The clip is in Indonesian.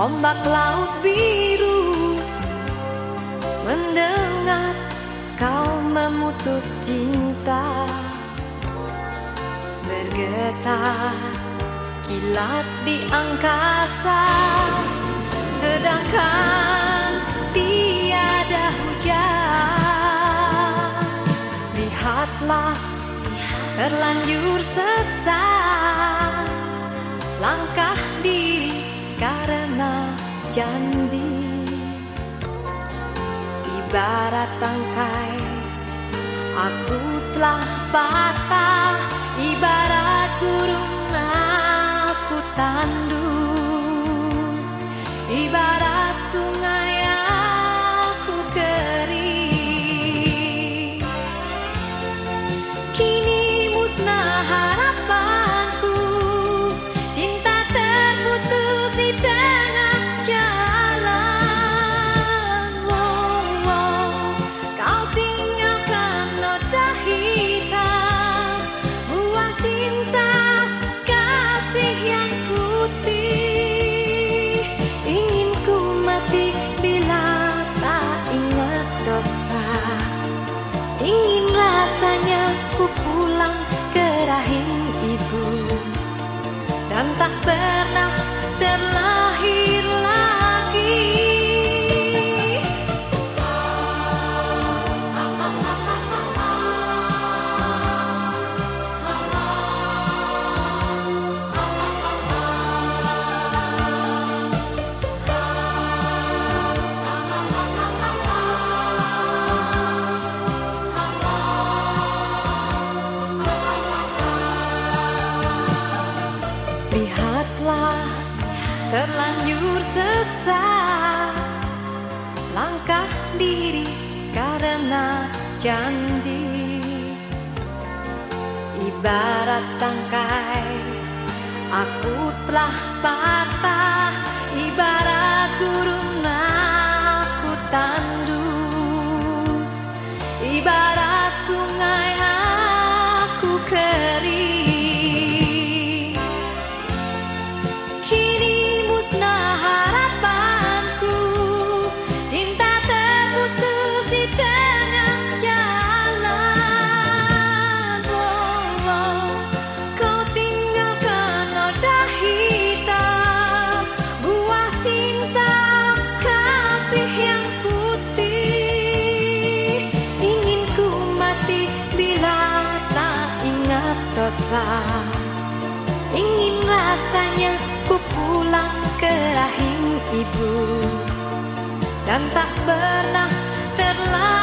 ombak laut biru Mendengar kau memutus cinta. Bergetar kilat di angkasa Sedangkan tiada hujan. Lihatlah terlanjur sesat Langkah karena janji. Ibarat tangkai Aku telah patah terlanjur sesat. Langkah diri karena janji. Ibarat tangkai Aku telah patah. Ibarat burung aku tandus. Ibarat sungai Katanya ku pulang ke rahim ibu. Dan tak pernah terlambat